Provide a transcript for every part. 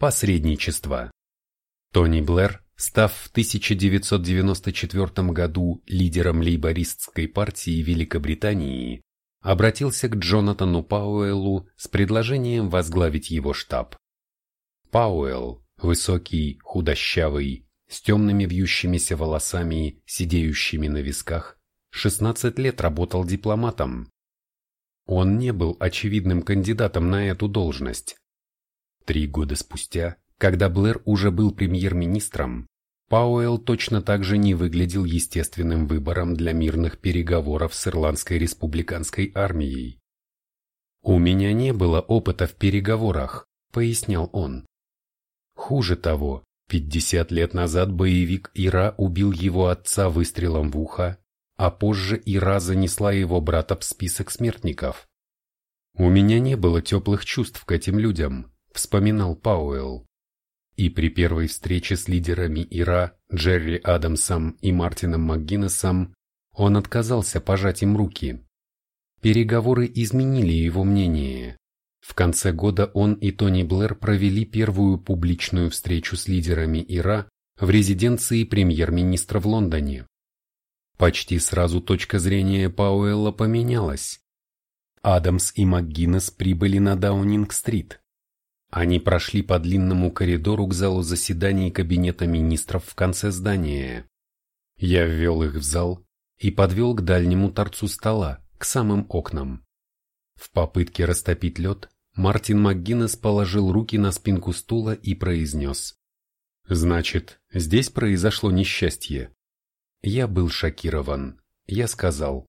Посредничество. Тони Блэр, став в 1994 году лидером лейбористской партии Великобритании, обратился к Джонатану Пауэллу с предложением возглавить его штаб. Пауэлл, высокий, худощавый, с темными вьющимися волосами, сидеющими на висках, 16 лет работал дипломатом. Он не был очевидным кандидатом на эту должность. Три года спустя, когда Блэр уже был премьер-министром, Пауэлл точно так же не выглядел естественным выбором для мирных переговоров с Ирландской республиканской армией. «У меня не было опыта в переговорах», — пояснял он. Хуже того, 50 лет назад боевик Ира убил его отца выстрелом в ухо, а позже Ира занесла его брата в список смертников. «У меня не было теплых чувств к этим людям», — вспоминал Пауэлл. И при первой встрече с лидерами Ира, Джерри Адамсом и Мартином МакГиннесом, он отказался пожать им руки. Переговоры изменили его мнение. В конце года он и Тони Блэр провели первую публичную встречу с лидерами Ира в резиденции премьер-министра в Лондоне. Почти сразу точка зрения Пауэлла поменялась. Адамс и МакГиннес прибыли на Даунинг-стрит. Они прошли по длинному коридору к залу заседаний кабинета министров в конце здания. Я ввел их в зал и подвел к дальнему торцу стола, к самым окнам. В попытке растопить лед, Мартин МакГиннес положил руки на спинку стула и произнес. «Значит, здесь произошло несчастье». Я был шокирован. Я сказал.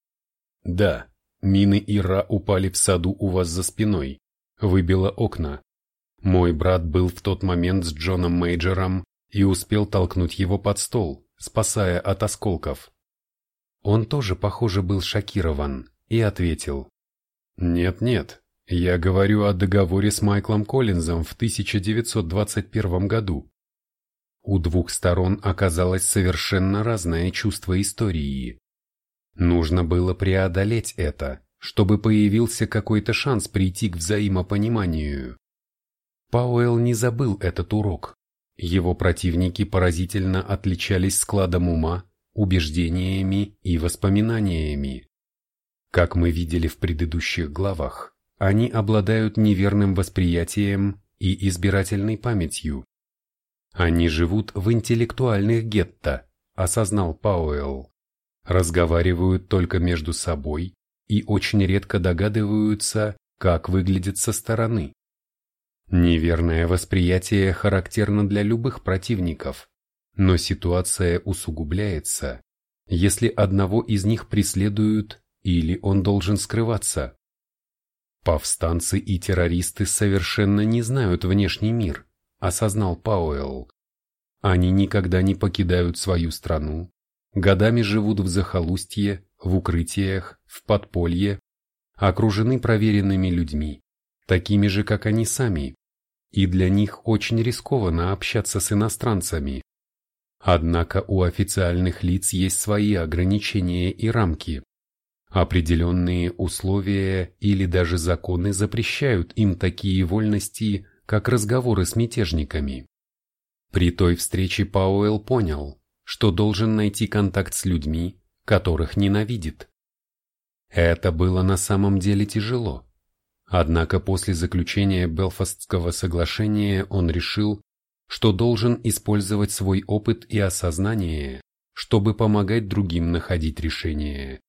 «Да, мины Ира упали в саду у вас за спиной. Выбило окна. Мой брат был в тот момент с Джоном Мейджером и успел толкнуть его под стол, спасая от осколков. Он тоже, похоже, был шокирован и ответил. «Нет-нет, я говорю о договоре с Майклом Коллинзом в 1921 году. У двух сторон оказалось совершенно разное чувство истории. Нужно было преодолеть это, чтобы появился какой-то шанс прийти к взаимопониманию. Пауэлл не забыл этот урок. Его противники поразительно отличались складом ума, убеждениями и воспоминаниями. Как мы видели в предыдущих главах, они обладают неверным восприятием и избирательной памятью. Они живут в интеллектуальных гетто, осознал Пауэлл. Разговаривают только между собой и очень редко догадываются, как выглядят со стороны. Неверное восприятие характерно для любых противников, но ситуация усугубляется, если одного из них преследуют или он должен скрываться. Повстанцы и террористы совершенно не знают внешний мир, осознал Пауэлл. Они никогда не покидают свою страну, годами живут в захолустье, в укрытиях, в подполье, окружены проверенными людьми, такими же, как они сами, и для них очень рискованно общаться с иностранцами. Однако у официальных лиц есть свои ограничения и рамки. Определенные условия или даже законы запрещают им такие вольности, как разговоры с мятежниками. При той встрече Пауэлл понял, что должен найти контакт с людьми, которых ненавидит. Это было на самом деле тяжело. Однако после заключения Белфастского соглашения он решил, что должен использовать свой опыт и осознание, чтобы помогать другим находить решения.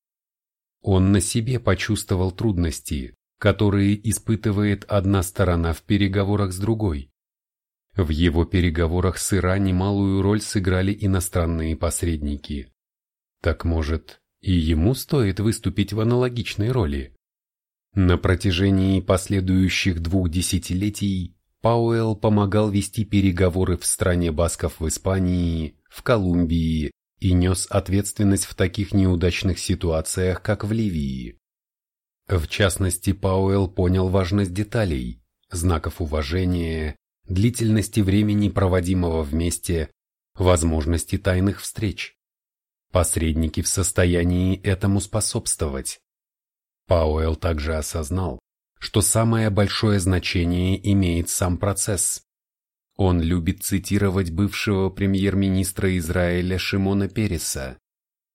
Он на себе почувствовал трудности, которые испытывает одна сторона в переговорах с другой. В его переговорах с Ира немалую роль сыграли иностранные посредники. Так может, и ему стоит выступить в аналогичной роли? На протяжении последующих двух десятилетий Пауэлл помогал вести переговоры в стране басков в Испании, в Колумбии и нес ответственность в таких неудачных ситуациях, как в Ливии. В частности, Пауэлл понял важность деталей, знаков уважения, длительности времени, проводимого вместе, возможности тайных встреч. Посредники в состоянии этому способствовать. Пауэлл также осознал, что самое большое значение имеет сам процесс. Он любит цитировать бывшего премьер-министра Израиля Шимона Переса,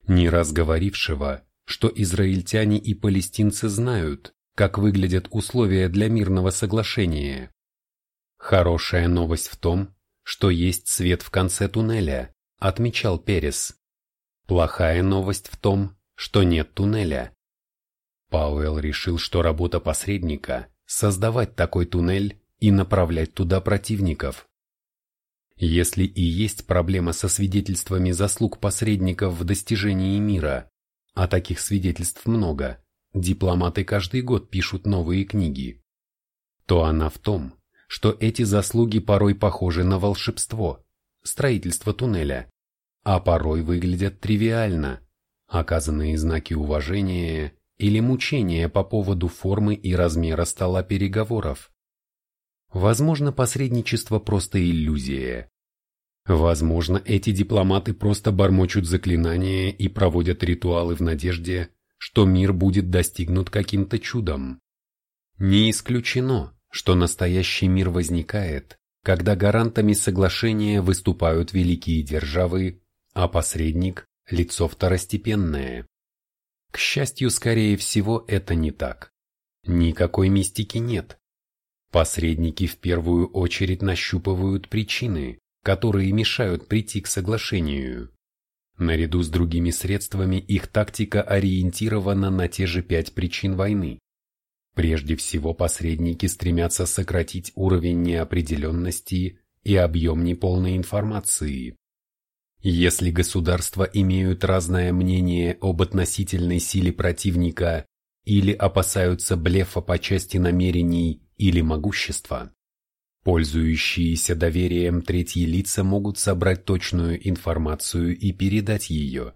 не раз говорившего, что израильтяне и палестинцы знают, как выглядят условия для мирного соглашения. Хорошая новость в том, что есть свет в конце туннеля, отмечал Перес. Плохая новость в том, что нет туннеля. Пауэлл решил, что работа посредника – создавать такой туннель и направлять туда противников. Если и есть проблема со свидетельствами заслуг посредников в достижении мира, а таких свидетельств много, дипломаты каждый год пишут новые книги, то она в том, что эти заслуги порой похожи на волшебство, строительство туннеля, а порой выглядят тривиально, оказанные знаки уважения или мучения по поводу формы и размера стола переговоров. Возможно, посредничество просто иллюзия. Возможно, эти дипломаты просто бормочут заклинания и проводят ритуалы в надежде, что мир будет достигнут каким-то чудом. Не исключено, что настоящий мир возникает, когда гарантами соглашения выступают великие державы, а посредник – лицо второстепенное. К счастью, скорее всего, это не так. Никакой мистики нет. Посредники в первую очередь нащупывают причины, которые мешают прийти к соглашению. Наряду с другими средствами их тактика ориентирована на те же пять причин войны. Прежде всего посредники стремятся сократить уровень неопределенности и объем неполной информации. Если государства имеют разное мнение об относительной силе противника или опасаются блефа по части намерений или могущества, пользующиеся доверием третьи лица могут собрать точную информацию и передать ее.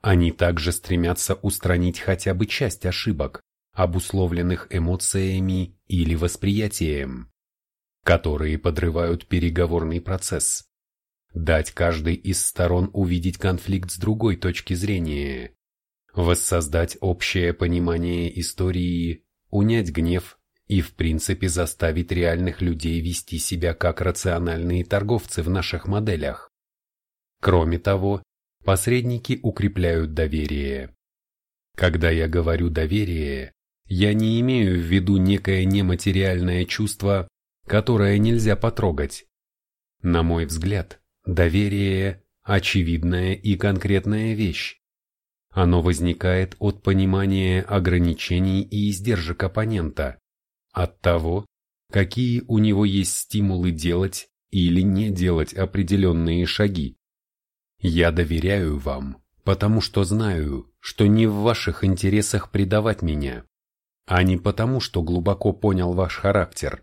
Они также стремятся устранить хотя бы часть ошибок, обусловленных эмоциями или восприятием, которые подрывают переговорный процесс дать каждой из сторон увидеть конфликт с другой точки зрения, воссоздать общее понимание истории, унять гнев и в принципе заставить реальных людей вести себя как рациональные торговцы в наших моделях. Кроме того, посредники укрепляют доверие. Когда я говорю «доверие», я не имею в виду некое нематериальное чувство, которое нельзя потрогать. На мой взгляд, Доверие – очевидная и конкретная вещь. Оно возникает от понимания ограничений и издержек оппонента, от того, какие у него есть стимулы делать или не делать определенные шаги. Я доверяю вам, потому что знаю, что не в ваших интересах предавать меня, а не потому, что глубоко понял ваш характер.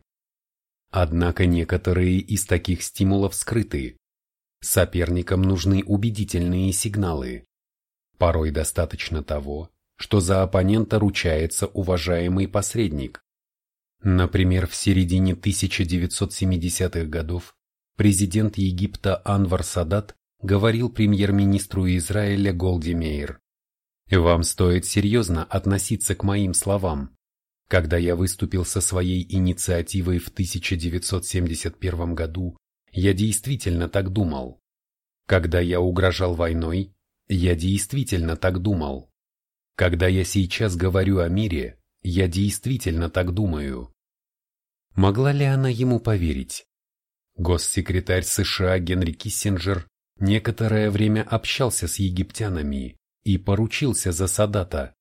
Однако некоторые из таких стимулов скрыты, Соперникам нужны убедительные сигналы. Порой достаточно того, что за оппонента ручается уважаемый посредник. Например, в середине 1970-х годов президент Египта Анвар Садат говорил премьер-министру Израиля Голди Меир, «Вам стоит серьезно относиться к моим словам. Когда я выступил со своей инициативой в 1971 году, я действительно так думал. Когда я угрожал войной, я действительно так думал. Когда я сейчас говорю о мире, я действительно так думаю. Могла ли она ему поверить? Госсекретарь США Генри Киссинджер некоторое время общался с египтянами и поручился за Садата.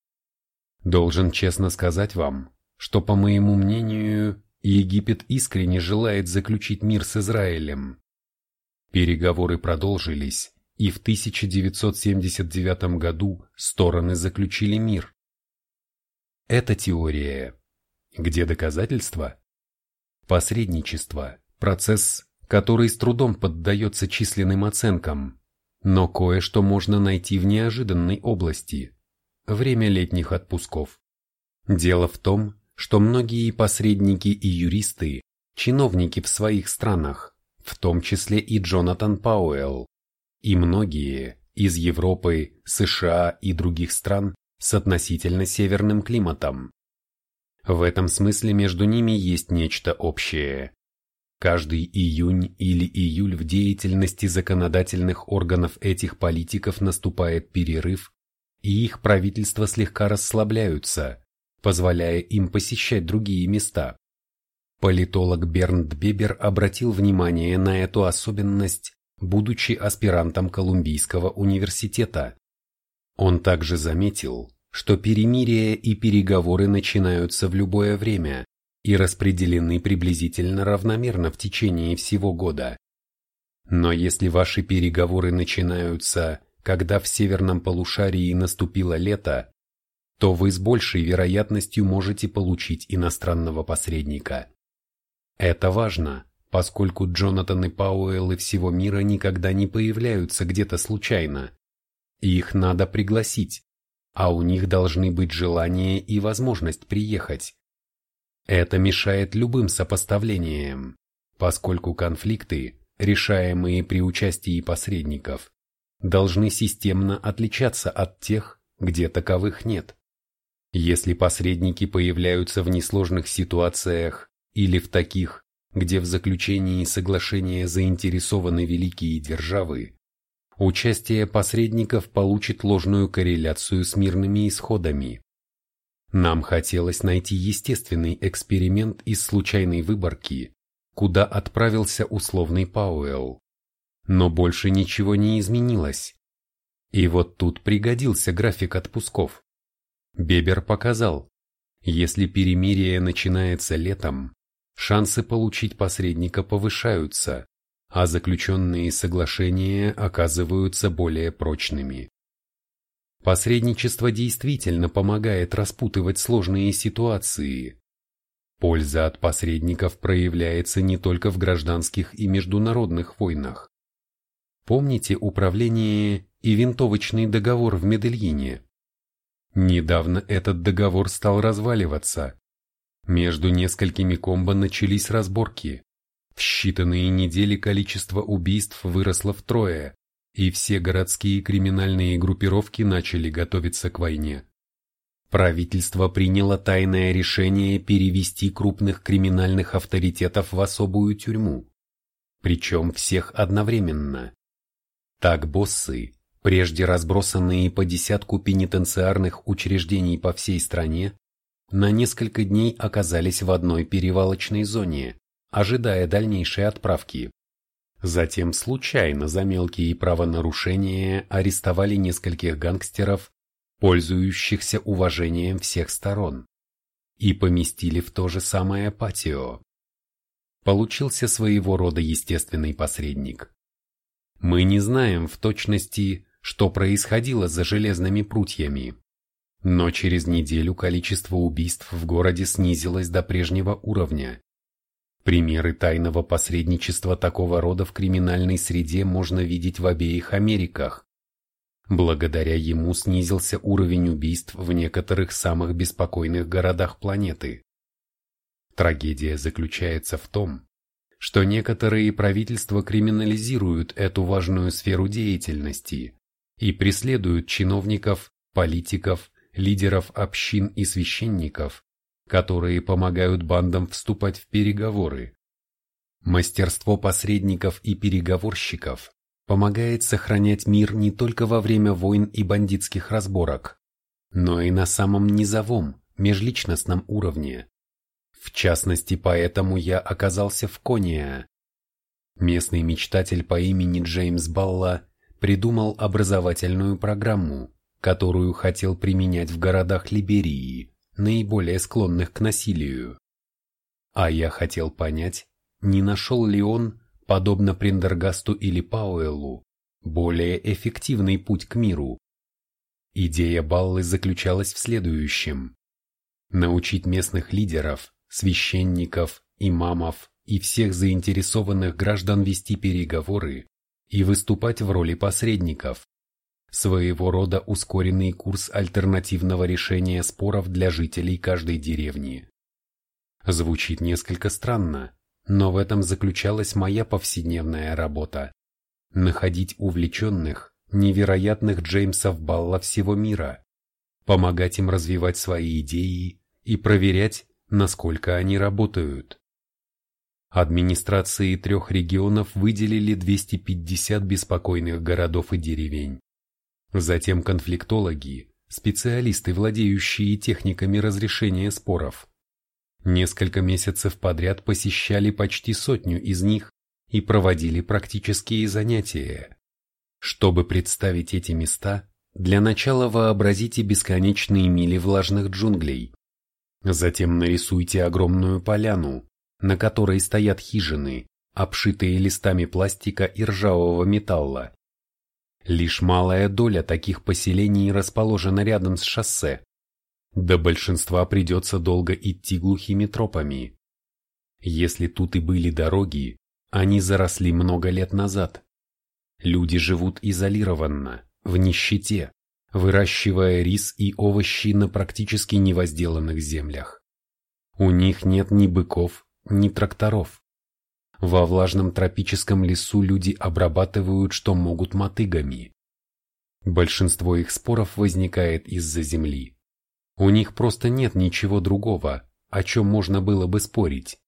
Должен честно сказать вам, что, по моему мнению, Египет искренне желает заключить мир с Израилем. Переговоры продолжились, и в 1979 году стороны заключили мир. Это теория. Где доказательства? Посредничество – процесс, который с трудом поддается численным оценкам, но кое-что можно найти в неожиданной области – время летних отпусков. Дело в том, что многие посредники и юристы, чиновники в своих странах, в том числе и Джонатан Пауэлл, и многие из Европы, США и других стран с относительно северным климатом. В этом смысле между ними есть нечто общее. Каждый июнь или июль в деятельности законодательных органов этих политиков наступает перерыв, и их правительства слегка расслабляются, позволяя им посещать другие места. Политолог Бернт Бебер обратил внимание на эту особенность, будучи аспирантом Колумбийского университета. Он также заметил, что перемирие и переговоры начинаются в любое время и распределены приблизительно равномерно в течение всего года. Но если ваши переговоры начинаются, когда в северном полушарии наступило лето, то вы с большей вероятностью можете получить иностранного посредника. Это важно, поскольку Джонатан и Пауэллы всего мира никогда не появляются где-то случайно. Их надо пригласить, а у них должны быть желание и возможность приехать. Это мешает любым сопоставлениям, поскольку конфликты, решаемые при участии посредников, должны системно отличаться от тех, где таковых нет. Если посредники появляются в несложных ситуациях или в таких, где в заключении соглашения заинтересованы великие державы, участие посредников получит ложную корреляцию с мирными исходами. Нам хотелось найти естественный эксперимент из случайной выборки, куда отправился условный Пауэлл. Но больше ничего не изменилось. И вот тут пригодился график отпусков. Бебер показал, если перемирие начинается летом, шансы получить посредника повышаются, а заключенные соглашения оказываются более прочными. Посредничество действительно помогает распутывать сложные ситуации. Польза от посредников проявляется не только в гражданских и международных войнах. Помните управление и винтовочный договор в Медельине? Недавно этот договор стал разваливаться, между несколькими комбо начались разборки. В считанные недели количество убийств выросло втрое, и все городские криминальные группировки начали готовиться к войне. Правительство приняло тайное решение перевести крупных криминальных авторитетов в особую тюрьму. Причем всех одновременно. Так боссы, прежде разбросанные по десятку пенитенциарных учреждений по всей стране, на несколько дней оказались в одной перевалочной зоне, ожидая дальнейшей отправки. Затем случайно за мелкие правонарушения арестовали нескольких гангстеров, пользующихся уважением всех сторон, и поместили в то же самое патио. Получился своего рода естественный посредник. Мы не знаем в точности, что происходило за железными прутьями. Но через неделю количество убийств в городе снизилось до прежнего уровня. Примеры тайного посредничества такого рода в криминальной среде можно видеть в обеих Америках. Благодаря ему снизился уровень убийств в некоторых самых беспокойных городах планеты. Трагедия заключается в том, что некоторые правительства криминализируют эту важную сферу деятельности и преследуют чиновников, политиков лидеров общин и священников, которые помогают бандам вступать в переговоры. Мастерство посредников и переговорщиков помогает сохранять мир не только во время войн и бандитских разборок, но и на самом низовом, межличностном уровне. В частности, поэтому я оказался в Кония. Местный мечтатель по имени Джеймс Балла придумал образовательную программу, которую хотел применять в городах Либерии, наиболее склонных к насилию. А я хотел понять, не нашел ли он, подобно Приндергасту или Пауэллу, более эффективный путь к миру. Идея Баллы заключалась в следующем. Научить местных лидеров, священников, имамов и всех заинтересованных граждан вести переговоры и выступать в роли посредников, своего рода ускоренный курс альтернативного решения споров для жителей каждой деревни. Звучит несколько странно, но в этом заключалась моя повседневная работа. Находить увлеченных, невероятных Джеймсов Балла всего мира, помогать им развивать свои идеи и проверять, насколько они работают. Администрации трех регионов выделили 250 беспокойных городов и деревень. Затем конфликтологи, специалисты, владеющие техниками разрешения споров. Несколько месяцев подряд посещали почти сотню из них и проводили практические занятия. Чтобы представить эти места, для начала вообразите бесконечные мили влажных джунглей. Затем нарисуйте огромную поляну, на которой стоят хижины, обшитые листами пластика и ржавого металла. Лишь малая доля таких поселений расположена рядом с шоссе. До большинства придется долго идти глухими тропами. Если тут и были дороги, они заросли много лет назад. Люди живут изолированно, в нищете, выращивая рис и овощи на практически невозделанных землях. У них нет ни быков, ни тракторов. Во влажном тропическом лесу люди обрабатывают, что могут мотыгами. Большинство их споров возникает из-за земли. У них просто нет ничего другого, о чем можно было бы спорить.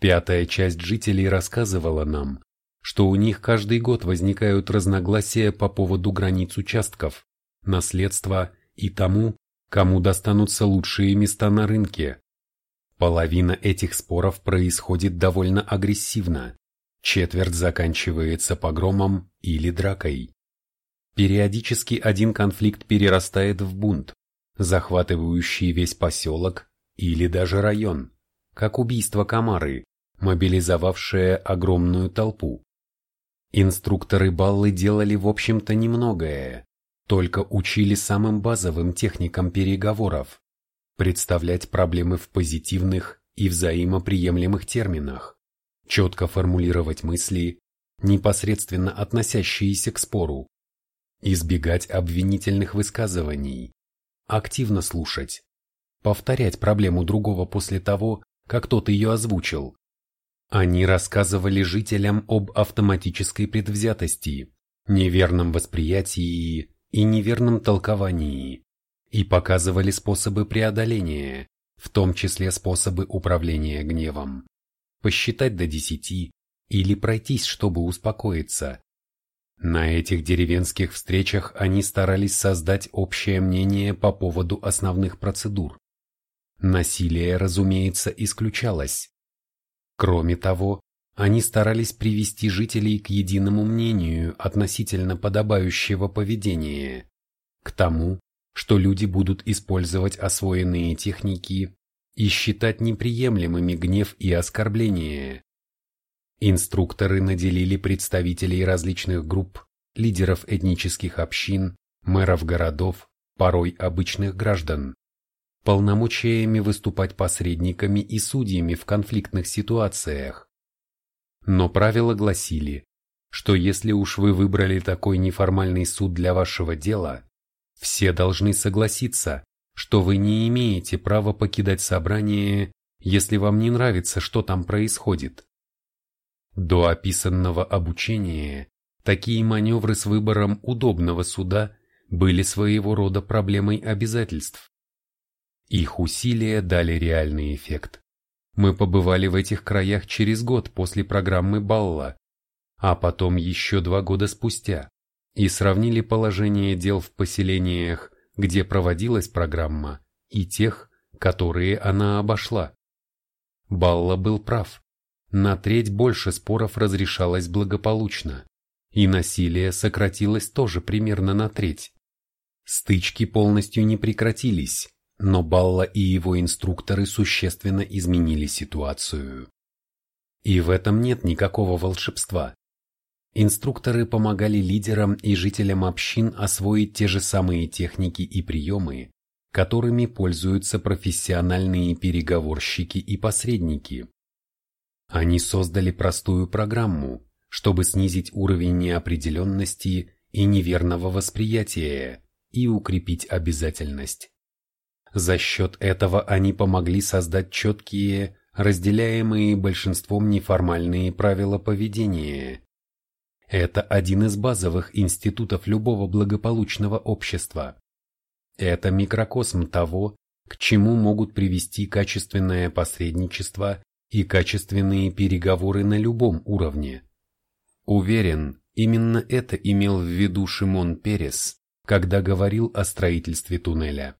Пятая часть жителей рассказывала нам, что у них каждый год возникают разногласия по поводу границ участков, наследства и тому, кому достанутся лучшие места на рынке. Половина этих споров происходит довольно агрессивно, четверть заканчивается погромом или дракой. Периодически один конфликт перерастает в бунт, захватывающий весь поселок или даже район, как убийство Камары, мобилизовавшее огромную толпу. Инструкторы Баллы делали в общем-то немногое, только учили самым базовым техникам переговоров, представлять проблемы в позитивных и взаимоприемлемых терминах, четко формулировать мысли, непосредственно относящиеся к спору, избегать обвинительных высказываний, активно слушать, повторять проблему другого после того, как тот ее озвучил. Они рассказывали жителям об автоматической предвзятости, неверном восприятии и неверном толковании, и показывали способы преодоления, в том числе способы управления гневом. Посчитать до десяти или пройтись, чтобы успокоиться. На этих деревенских встречах они старались создать общее мнение по поводу основных процедур. Насилие, разумеется, исключалось. Кроме того, они старались привести жителей к единому мнению относительно подобающего поведения, к тому, что люди будут использовать освоенные техники и считать неприемлемыми гнев и оскорбление. Инструкторы наделили представителей различных групп, лидеров этнических общин, мэров городов, порой обычных граждан, полномочиями выступать посредниками и судьями в конфликтных ситуациях. Но правила гласили, что если уж вы выбрали такой неформальный суд для вашего дела, все должны согласиться, что вы не имеете права покидать собрание, если вам не нравится, что там происходит. До описанного обучения такие маневры с выбором удобного суда были своего рода проблемой обязательств. Их усилия дали реальный эффект. Мы побывали в этих краях через год после программы Балла, а потом еще два года спустя, и сравнили положение дел в поселениях, где проводилась программа, и тех, которые она обошла. Балла был прав. На треть больше споров разрешалось благополучно, и насилие сократилось тоже примерно на треть. Стычки полностью не прекратились, но Балла и его инструкторы существенно изменили ситуацию. И в этом нет никакого волшебства. Инструкторы помогали лидерам и жителям общин освоить те же самые техники и приемы, которыми пользуются профессиональные переговорщики и посредники. Они создали простую программу, чтобы снизить уровень неопределенности и неверного восприятия и укрепить обязательность. За счет этого они помогли создать четкие, разделяемые большинством неформальные правила поведения, это один из базовых институтов любого благополучного общества. Это микрокосм того, к чему могут привести качественное посредничество и качественные переговоры на любом уровне. Уверен, именно это имел в виду Шимон Перес, когда говорил о строительстве туннеля.